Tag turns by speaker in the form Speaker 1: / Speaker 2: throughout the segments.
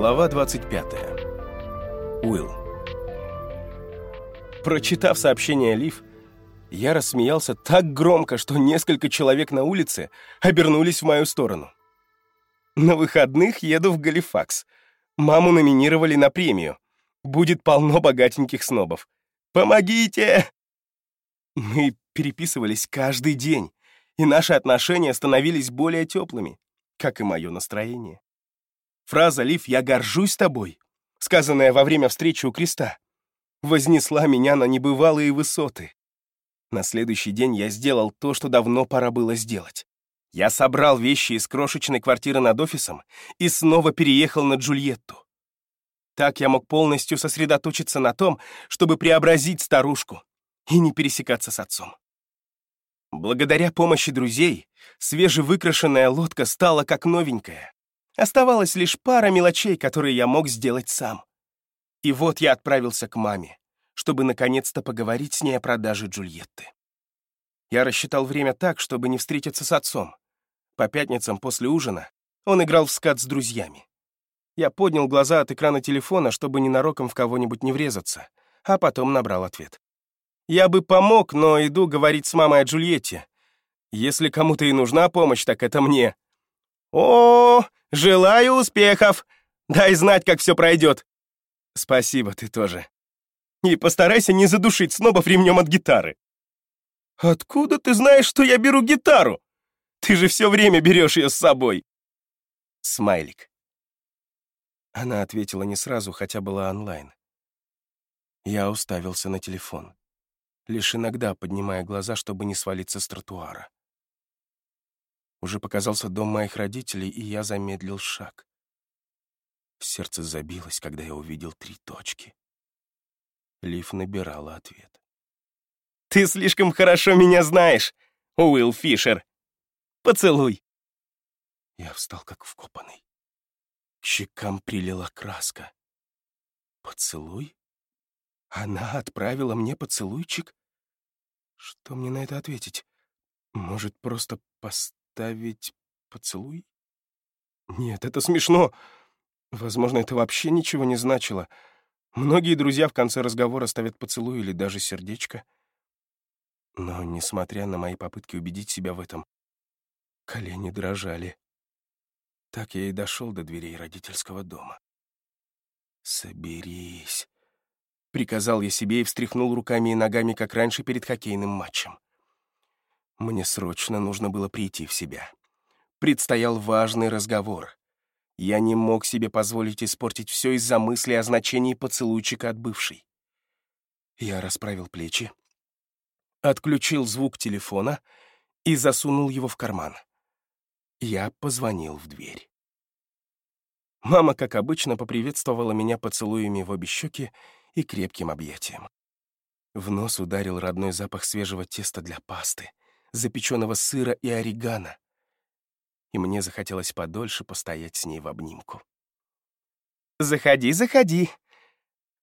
Speaker 1: Глава 25. Уилл. Прочитав сообщение Лив, я рассмеялся так громко, что несколько человек на улице обернулись в мою сторону. На выходных еду в Галифакс. Маму номинировали на премию. Будет полно богатеньких снобов. Помогите! Мы переписывались каждый день, и наши отношения становились более теплыми, как и мое настроение. Фраза «Лив, я горжусь тобой», сказанная во время встречи у креста, вознесла меня на небывалые высоты. На следующий день я сделал то, что давно пора было сделать. Я собрал вещи из крошечной квартиры над офисом и снова переехал на Джульетту. Так я мог полностью сосредоточиться на том, чтобы преобразить старушку и не пересекаться с отцом. Благодаря помощи друзей, свежевыкрашенная лодка стала как новенькая. Оставалась лишь пара мелочей, которые я мог сделать сам. И вот я отправился к маме, чтобы наконец-то поговорить с ней о продаже Джульетты. Я рассчитал время так, чтобы не встретиться с отцом. По пятницам после ужина он играл в скат с друзьями. Я поднял глаза от экрана телефона, чтобы ненароком в кого-нибудь не врезаться, а потом набрал ответ. Я бы помог, но иду говорить с мамой о Джульетте. Если кому-то и нужна помощь, так это мне. О, желаю успехов! Дай знать, как все пройдет. Спасибо, ты тоже. И постарайся не задушить снобов ремнем от гитары. Откуда ты знаешь, что я беру гитару? Ты же все время берешь ее с собой. Смайлик. Она ответила не сразу, хотя была онлайн. Я уставился на телефон, лишь иногда поднимая глаза, чтобы не свалиться с тротуара. Уже показался дом моих родителей, и я замедлил шаг. Сердце забилось, когда я увидел три точки. Лив набирала ответ. «Ты слишком хорошо меня знаешь, Уилл Фишер. Поцелуй!» Я встал как вкопанный. К щекам прилила краска. «Поцелуй? Она отправила мне поцелуйчик? Что мне на это ответить? Может, просто поставить поцелуй? Нет, это смешно. Возможно, это вообще ничего не значило. Многие друзья в конце разговора ставят поцелуй или даже сердечко. Но, несмотря на мои попытки убедить себя в этом, колени дрожали. Так я и дошел до дверей родительского дома. «Соберись», — приказал я себе и встряхнул руками и ногами, как раньше перед хоккейным матчем. Мне срочно нужно было прийти в себя. Предстоял важный разговор. Я не мог себе позволить испортить все из-за мысли о значении поцелуйчика от бывшей. Я расправил плечи, отключил звук телефона и засунул его в карман. Я позвонил в дверь. Мама, как обычно, поприветствовала меня поцелуями в обе щеки и крепким объятием. В нос ударил родной запах свежего теста для пасты, запеченного сыра и орегано, и мне захотелось подольше постоять с ней в обнимку. «Заходи, заходи!»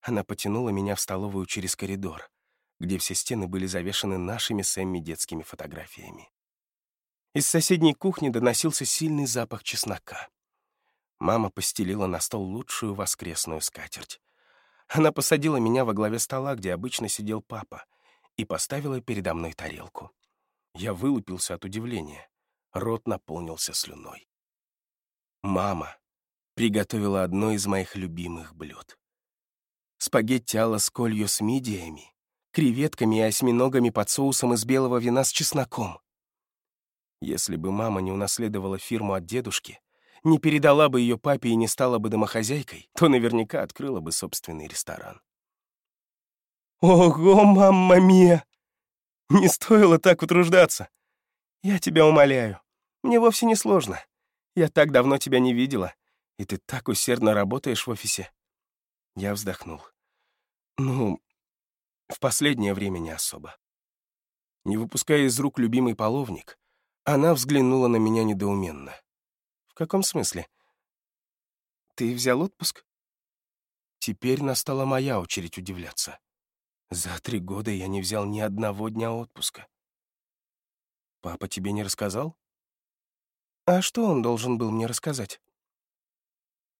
Speaker 1: Она потянула меня в столовую через коридор, где все стены были завешаны нашими с Эмми детскими фотографиями. Из соседней кухни доносился сильный запах чеснока. Мама постелила на стол лучшую воскресную скатерть. Она посадила меня во главе стола, где обычно сидел папа, и поставила передо мной тарелку. Я вылупился от удивления рот наполнился слюной. Мама приготовила одно из моих любимых блюд. Спагетти алла с колью с мидиями, креветками и осьминогами под соусом из белого вина с чесноком. Если бы мама не унаследовала фирму от дедушки, не передала бы ее папе и не стала бы домохозяйкой, то наверняка открыла бы собственный ресторан. «Ого, мамма мия! Не стоило так утруждаться! Я тебя умоляю, мне вовсе не сложно. Я так давно тебя не видела, и ты так усердно работаешь в офисе». Я вздохнул. «Ну, в последнее время не особо». Не выпуская из рук любимый половник, она взглянула на меня недоуменно. «В каком смысле? Ты взял отпуск?» Теперь настала моя очередь удивляться. За три года я не взял ни одного дня отпуска. «Папа тебе не рассказал?» «А что он должен был мне рассказать?»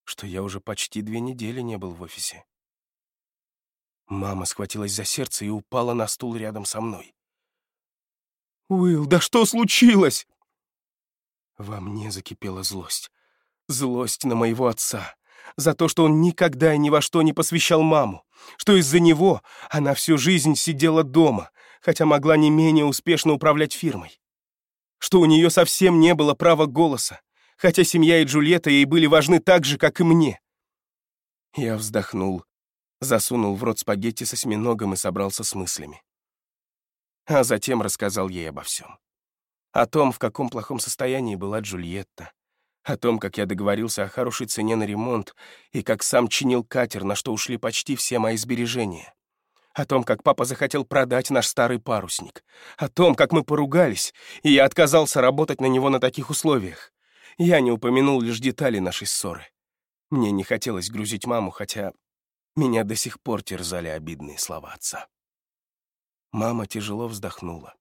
Speaker 1: что я уже почти две недели не был в офисе. Мама схватилась за сердце и упала на стул рядом со мной. «Уилл, да что случилось?» Во мне закипела злость. Злость на моего отца. За то, что он никогда и ни во что не посвящал маму. Что из-за него она всю жизнь сидела дома, хотя могла не менее успешно управлять фирмой. Что у нее совсем не было права голоса, хотя семья и Джульетта ей были важны так же, как и мне. Я вздохнул, засунул в рот спагетти с осьминогом и собрался с мыслями. А затем рассказал ей обо всем. О том, в каком плохом состоянии была Джульетта, о том, как я договорился о хорошей цене на ремонт и как сам чинил катер, на что ушли почти все мои сбережения. О том, как папа захотел продать наш старый парусник. О том, как мы поругались, и я отказался работать на него на таких условиях. Я не упомянул лишь детали нашей ссоры. Мне не хотелось грузить маму, хотя меня до сих пор терзали обидные слова отца. Мама тяжело вздохнула.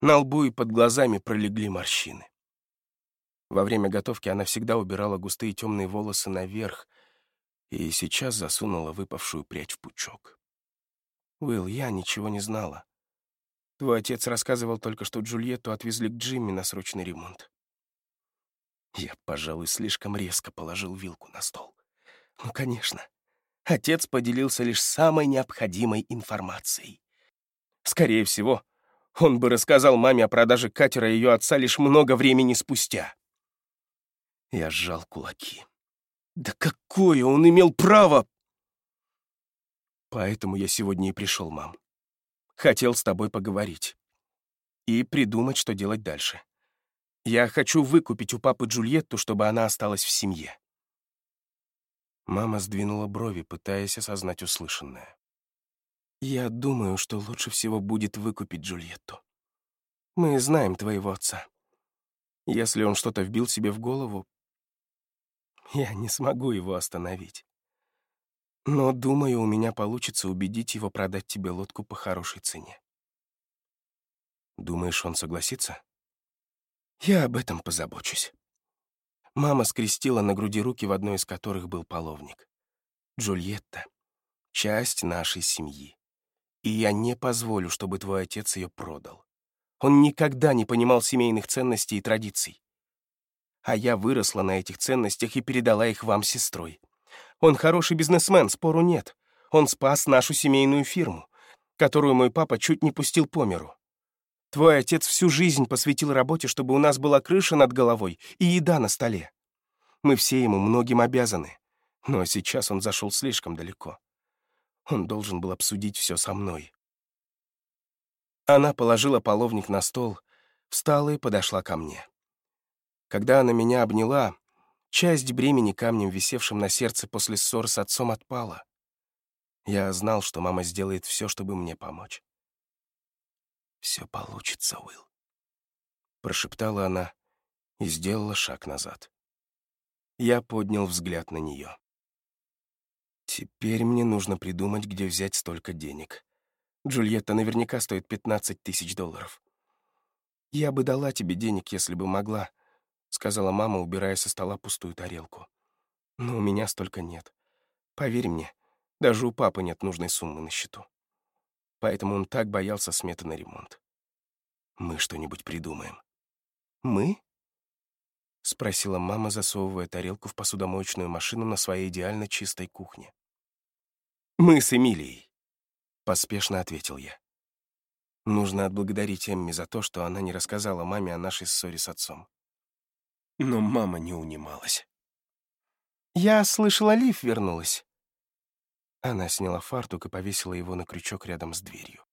Speaker 1: На лбу и под глазами пролегли морщины. Во время готовки она всегда убирала густые темные волосы наверх и сейчас засунула выпавшую прядь в пучок. «Уилл, я ничего не знала. Твой отец рассказывал только, что Джульетту отвезли к Джимми на срочный ремонт. Я, пожалуй, слишком резко положил вилку на стол. Ну, конечно. Отец поделился лишь самой необходимой информацией. Скорее всего, он бы рассказал маме о продаже катера ее отца лишь много времени спустя. Я сжал кулаки. Да какое он имел право! Поэтому я сегодня и пришел, мам. Хотел с тобой поговорить. И придумать, что делать дальше. Я хочу выкупить у папы Джульетту, чтобы она осталась в семье». Мама сдвинула брови, пытаясь осознать услышанное. «Я думаю, что лучше всего будет выкупить Джульетту. Мы знаем твоего отца. Если он что-то вбил себе в голову, я не смогу его остановить. Но, думаю, у меня получится убедить его продать тебе лодку по хорошей цене. Думаешь, он согласится? Я об этом позабочусь. Мама скрестила на груди руки, в одной из которых был половник. Джульетта — часть нашей семьи. И я не позволю, чтобы твой отец ее продал. Он никогда не понимал семейных ценностей и традиций. А я выросла на этих ценностях и передала их вам сестрой. Он хороший бизнесмен, спору нет. Он спас нашу семейную фирму, которую мой папа чуть не пустил по миру. Твой отец всю жизнь посвятил работе, чтобы у нас была крыша над головой и еда на столе. Мы все ему многим обязаны. Но сейчас он зашел слишком далеко. Он должен был обсудить все со мной. Она положила половник на стол, встала и подошла ко мне. Когда она меня обняла, часть бремени камнем, висевшим на сердце после ссор с отцом, отпала. Я знал, что мама сделает все, чтобы мне помочь. «Все получится, Уилл», — прошептала она и сделала шаг назад. Я поднял взгляд на нее. «Теперь мне нужно придумать, где взять столько денег. Джульетта наверняка стоит 15 тысяч долларов. Я бы дала тебе денег, если бы могла», — сказала мама, убирая со стола пустую тарелку. «Но у меня столько нет. Поверь мне, даже у папы нет нужной суммы на счету» поэтому он так боялся сметы на ремонт. «Мы что-нибудь придумаем». «Мы?» — спросила мама, засовывая тарелку в посудомоечную машину на своей идеально чистой кухне. «Мы с Эмилией», — поспешно ответил я. Нужно отблагодарить Эмми за то, что она не рассказала маме о нашей ссоре с отцом. Но мама не унималась. «Я слышала, Лив вернулась. Она сняла фартук и повесила его на крючок рядом с дверью.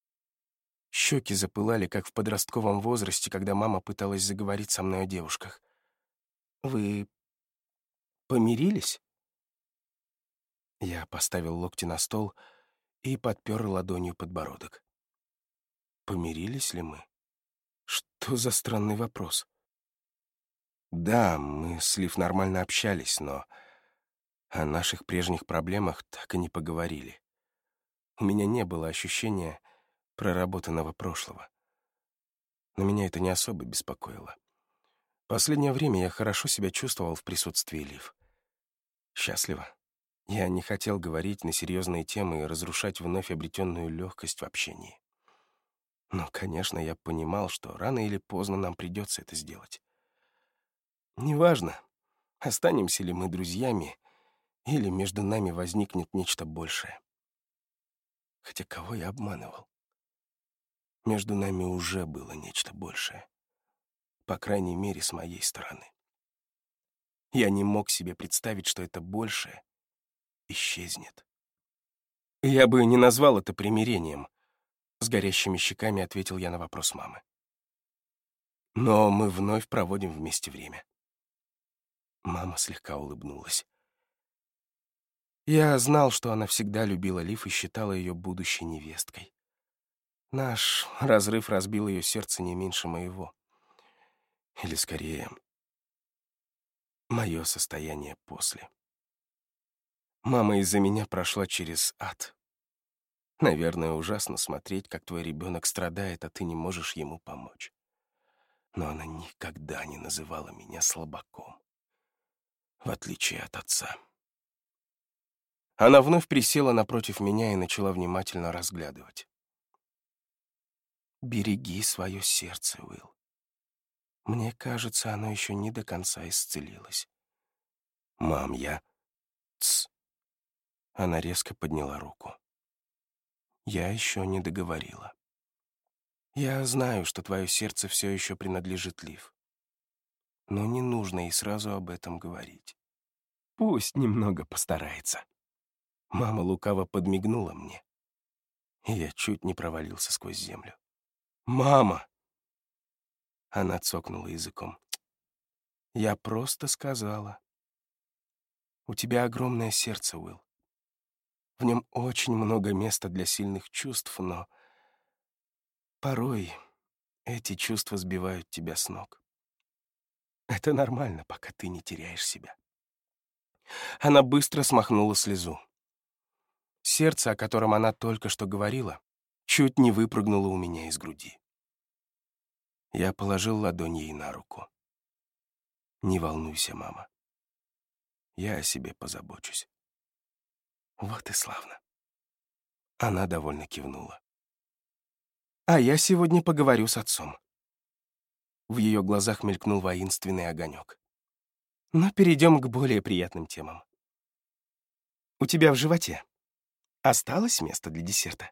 Speaker 1: Щеки запылали, как в подростковом возрасте, когда мама пыталась заговорить со мной о девушках. «Вы помирились?» Я поставил локти на стол и подпер ладонью подбородок. Помирились ли мы? Что за странный вопрос? Да, мы с Лив нормально общались, но о наших прежних проблемах так и не поговорили. У меня не было ощущения проработанного прошлого. Но меня это не особо беспокоило. Последнее время я хорошо себя чувствовал в присутствии Лив. Счастливо. Я не хотел говорить на серьезные темы и разрушать вновь обретенную легкость в общении. Но, конечно, я понимал, что рано или поздно нам придется это сделать. Неважно, останемся ли мы друзьями, или между нами возникнет нечто большее. Хотя кого я обманывал? Между нами уже было нечто большее. По крайней мере, с моей стороны. Я не мог себе представить, что это большее исчезнет. Я бы не назвал это примирением, с горящими щеками ответил я на вопрос мамы. Но мы вновь проводим вместе время. Мама слегка улыбнулась. Я знал, что она всегда любила Лив и считала ее будущей невесткой. Наш разрыв разбил ее сердце не меньше моего. Или скорее, мое состояние после. Мама из-за меня прошла через ад. Наверное, ужасно смотреть, как твой ребенок страдает, а ты не можешь ему помочь. Но она никогда не называла меня слабаком, в отличие от отца. Она вновь присела напротив меня и начала внимательно разглядывать. «Береги свое сердце, Уилл. Мне кажется, оно еще не до конца исцелилось». «Мам, я...» «Тсс!» Она резко подняла руку. Я еще не договорила. Я знаю, что твое сердце все еще принадлежит Лив. Но не нужно и сразу об этом говорить. Пусть немного постарается. Мама лукаво подмигнула мне, и я чуть не провалился сквозь землю. «Мама!» Она цокнула языком. «Я просто сказала. У тебя огромное сердце, Уилл. В нем очень много места для сильных чувств, но порой эти чувства сбивают тебя с ног. Это нормально, пока ты не теряешь себя. Она быстро смахнула слезу. Сердце, о котором она только что говорила, чуть не выпрыгнуло у меня из груди. Я положил ладонь ей на руку. «Не волнуйся, мама. Я о себе позабочусь». Вот и славно. Она довольно кивнула. А я сегодня поговорю с отцом. В ее глазах мелькнул воинственный огонек. Но перейдем к более приятным темам. У тебя в животе осталось место для десерта?